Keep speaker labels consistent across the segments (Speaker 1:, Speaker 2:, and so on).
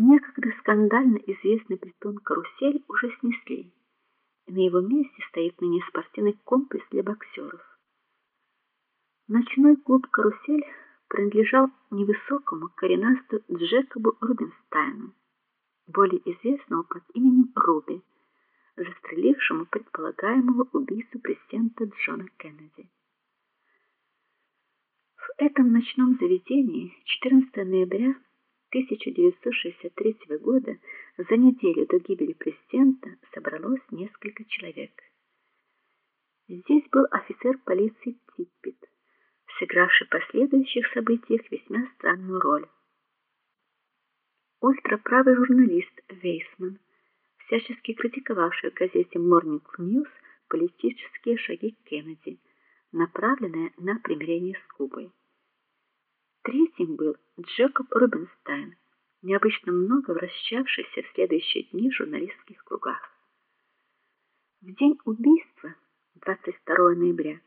Speaker 1: Некогда скандально известный притон Карусель уже снесли. И на его месте стоит ныне спортивный комплекс для боксеров. Ночной клуб Карусель принадлежал невысокому коренастому Джекобу Рубинстайну, более известному под именем Руби, застрелившему предполагаемого убийцу президента Джона Кеннеди. В этом ночном заведении 14 ноября 1963 года, за неделю до гибели президента, собралось несколько человек. Здесь был офицер полиции Типпит, сыгравший в последующих событиях весьма странную роль. Ультраправый журналист Вейсман, всячески критиковавший в газете Morning News политические шаги Кеннеди, направленные на примирение с Кубой. Третьим был Джекоб Рубинштейн, необычно много вращавшийся в следующие дни в журналистских кругах. В день убийства, 22 ноября,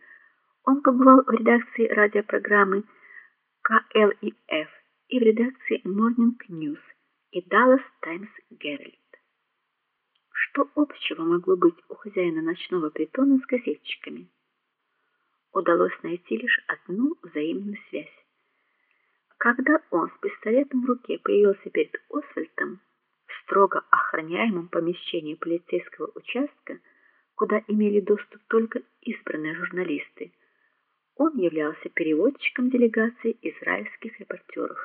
Speaker 1: он побывал в редакции радиопрограммы KLEF и в редакции Morning News и Dallas Times Herald. Что общего могло быть у хозяина ночного притона с газетчиками? Удалось найти лишь одну взаимную связь. Когда он с пистолетом в руке появился перед Освальдом в строго охраняемом помещении полицейского участка, куда имели доступ только избранные журналисты, он являлся переводчиком делегации израильских репортеров.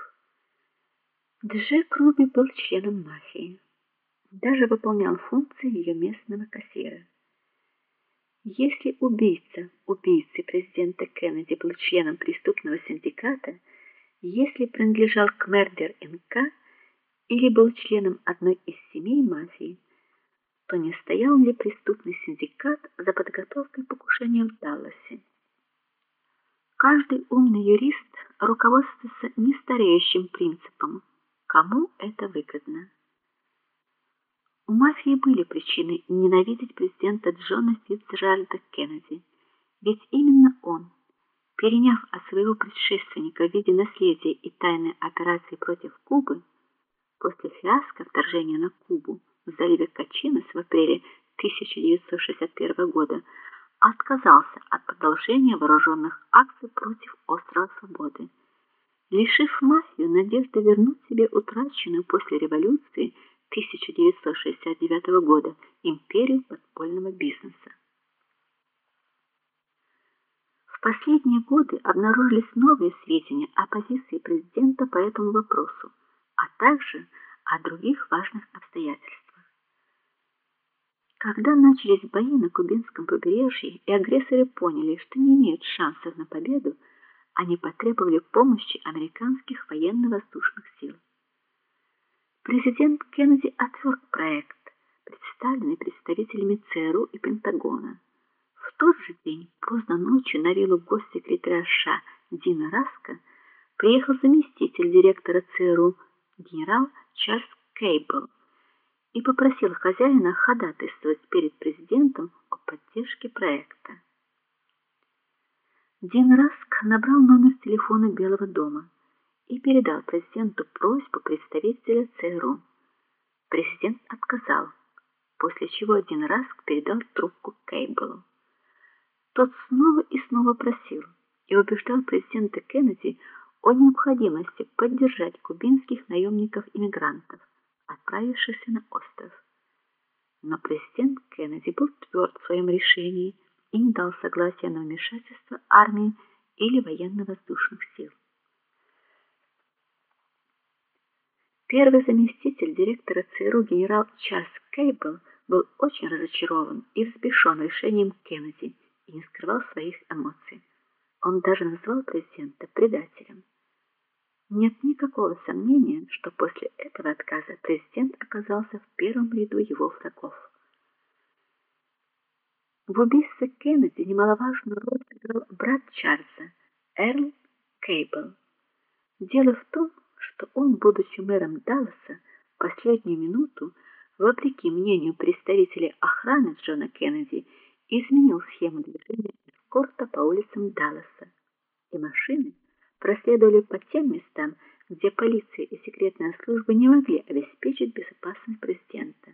Speaker 1: Джек Руби был членом мафии, даже выполнял функции ее местного кассира. Если убийца убийцы президента Кеннеди был членом преступного синдиката, если принадлежал к Мердер НК или был членом одной из семей мафии, то не стоял ли преступный синдикат за подготовкой покушения в Далласе. Каждый умный юрист руководствуется не стареющим принципом: кому это выгодно. У мафии были причины ненавидеть президента Джона Фитцджеральда Кеннеди, ведь именно он переняв от своего предшественника в виде наследия и тайной операции против Кубы, после фиаско вторжения на Кубу в заливе Качинос в апреле 1961 года, отказался от продолжения вооруженных акций против острова Свободы, лишив мафию надежды вернуть себе утраченную после революции 1969 года империю подпольного бизнеса последние годы обнаружились новые сведения о позиции президента по этому вопросу, а также о других важных обстоятельствах. Когда начались бои на кубинском побережье, и агрессоры поняли, что не имеют шансов на победу, они потребовали помощи американских военно-воздушных сил. Президент Кеннеди отверг проект, представленный представителями ЦРУ и Пентагона тот же день, поздно ночью, на виллу госсекретаря США Дина Раска приехал заместитель директора ЦРУ генерал Чарльз Кейбл и попросил хозяина ходатайствовать перед президентом о поддержке проекта. Дин Раск набрал номер телефона Белого дома и передал президенту просьбу представителя ЦРУ. Президент отказал, после чего Дин Раск передал трубку Кейблу. Тот снова и снова просил и убеждал президента Кеннеди о необходимости поддержать кубинских наемников-иммигрантов, отправившихся на остров. Но президент Кеннеди был тверд в своем решении и не дал согласия на вмешательство армии или военно-воздушных сил. Первый заместитель директора ЦРУ генерал Чарльз Кейбл был очень разочарован и взбешен решением Кеннеди и не скрывал своих эмоций. Он даже назвал президента предателем. Нет никакого сомнения, что после этого отказа президент оказался в первом ряду его врагов. В убийстве Кеннеди немаловажную роль сыграл брат Чарльза, Эрл Кейбл. Дело в том, что он, будучи мэром Далласа, в последнюю минуту, вопреки мнению представителей охраны Джона Кеннеди, изменил схему движения эскорта по улицам Далласа, и машины проследовали по тем местам, где полиция и секретная служба не могли обеспечить безопасность президента.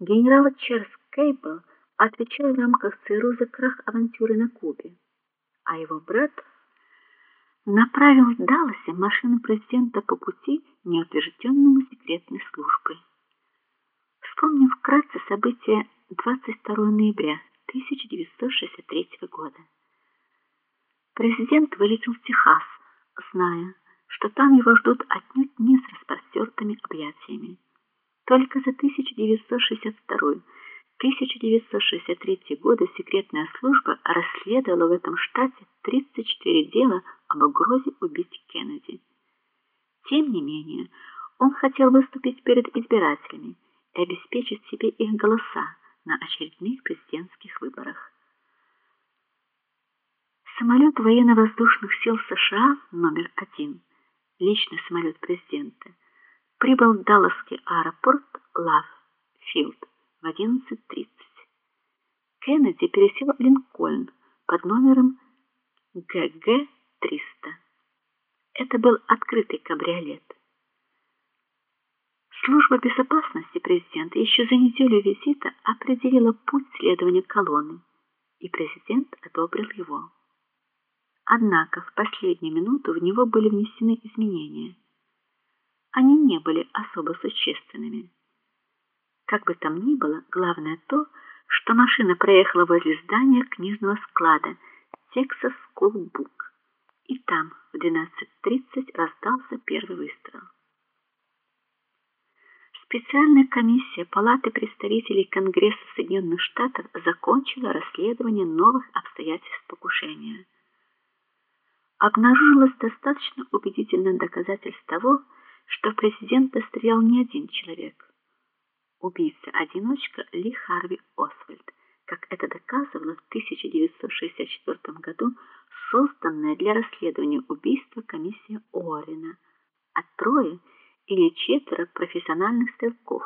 Speaker 1: Генерал Чарльз Кейбл отвечал в рамках ЦРУ за крах авантюры на Кубе, а его брат направил в Далласе машину президента по пути, неутвержденному секретной службой. Вспомним вкратце события 22 ноября 1963 года. Президент вылетел в Техас, зная, что там его ждут отнюдь не с распростертыми объятиями. Только за 1962-1963 годы секретная служба расследовала в этом штате 34 дела об угрозе убить Кеннеди. Тем не менее, он хотел выступить перед избирателями и обеспечить себе их голоса на очередных президентских выборах. Самолет военно-воздушных сил США номер один, личный самолет президента прибыл в Далласский аэропорт Лав Филд в 11:30. Кеннеди пересел в Линкольн под номером ГГ-300. Это был открытый кабриолет. Служба безопасности президента еще за неделю визита определила путь следования колонны, и президент одобрил его. Однако в последнюю минуту в него были внесены изменения они не были особо существенными. Как бы там ни было, главное то, что машина проехала возле здания книжного склада Texas School Book. И там в 12:30 раздался первый выстрел. Специальная комиссия Палаты представителей Конгресса Соединенных Штатов закончила расследование новых обстоятельств покушения. Обнаружилось достаточно убедительных доказательств того, что президента стрелял не один человек. Убийца-одиночка Ли Харви Освальд, как это доказывала в 1964 году созданная для расследования убийства комиссия Орина, а трое или четверо профессиональных стрелков,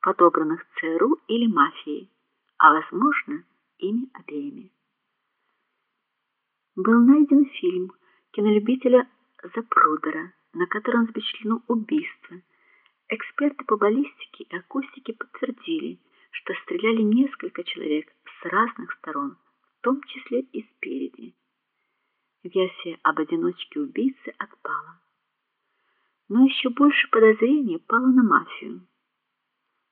Speaker 1: подобранных ЦРУ или мафией, а возможно, ими обеими. Был найден фильм кинолюбителя Запрудера на котором запечатлено убийство. Эксперты по баллистике и акустике подтвердили, что стреляли несколько человек с разных сторон, в том числе и спереди. Версия об одиночке убийцы отпала. Но еще больше подозрений пало на мафию.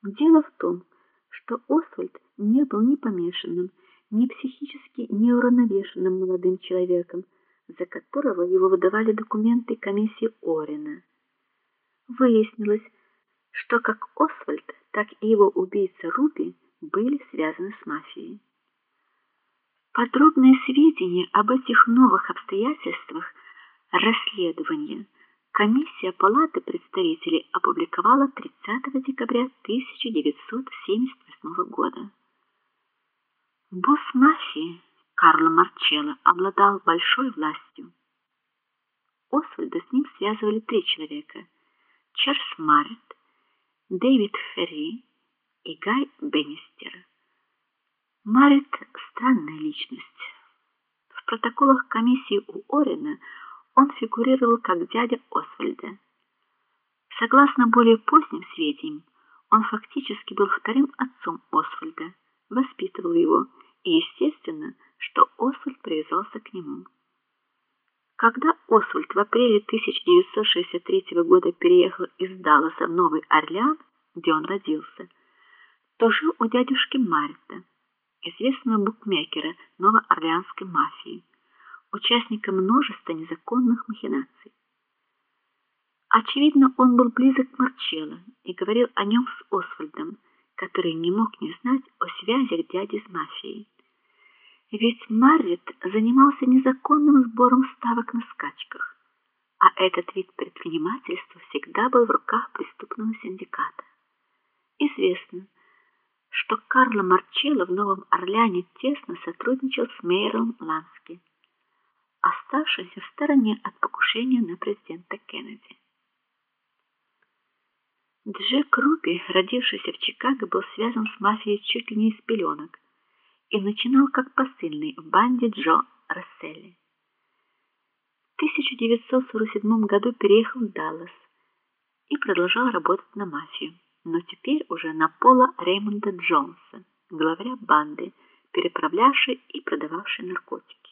Speaker 1: Дело в том, что Освальд не был ни помешанным, ни психически неуравновешенным молодым человеком, за которого его выдавали документы комиссии Орина. Выяснилось, что как Освальд, так и его убийца Руби были связаны с мафией. Подробные сведения об этих новых обстоятельствах расследования комиссия Палаты представителей опубликовала 30 декабря 1978 года. Босс мафии Карло Марчелло обладал большой властью. Освальда с ним связывали три человека: Чарльз Маррет, Дэвид Ферри и Гай Беннистер. Маррет странная личность. В протоколах комиссии у Орена он фигурировал как дядя Освальда. Согласно более поздним сведениям, он фактически был вторым отцом Освальда, воспитывал его и, естественно, что Освальд привязался к нему. Когда Освальд в апреле 1963 года переехал из Далласа в Новый Орлеан, где он родился, то жил у дядюшки Марта, известного букмекера новоорлеанской мафии, участника множества незаконных махинаций. Очевидно, он был близок к Марчелло и говорил о нем с Освальдом, который не мог не знать о связях дяди с мафией. Ведь Маррит занимался незаконным сбором ставок на скачках, а этот вид предпринимательства всегда был в руках преступного синдиката. Известно, что Карло Марчелло в Новом Орлеане тесно сотрудничал с Мейром Лански, оставшимся в стороне от покушения на президента Кеннеди. Джек Руби, родившийся в Чикаго, был связан с мафией чуть ли не из пеленок и начинал как посыльный в банде Джо Расселли. В 1947 году переехал в Даллас и продолжал работать на мафию, но теперь уже на Пола Реймонда Джонса, главаря банды, переправлявшей и продававшей наркотики.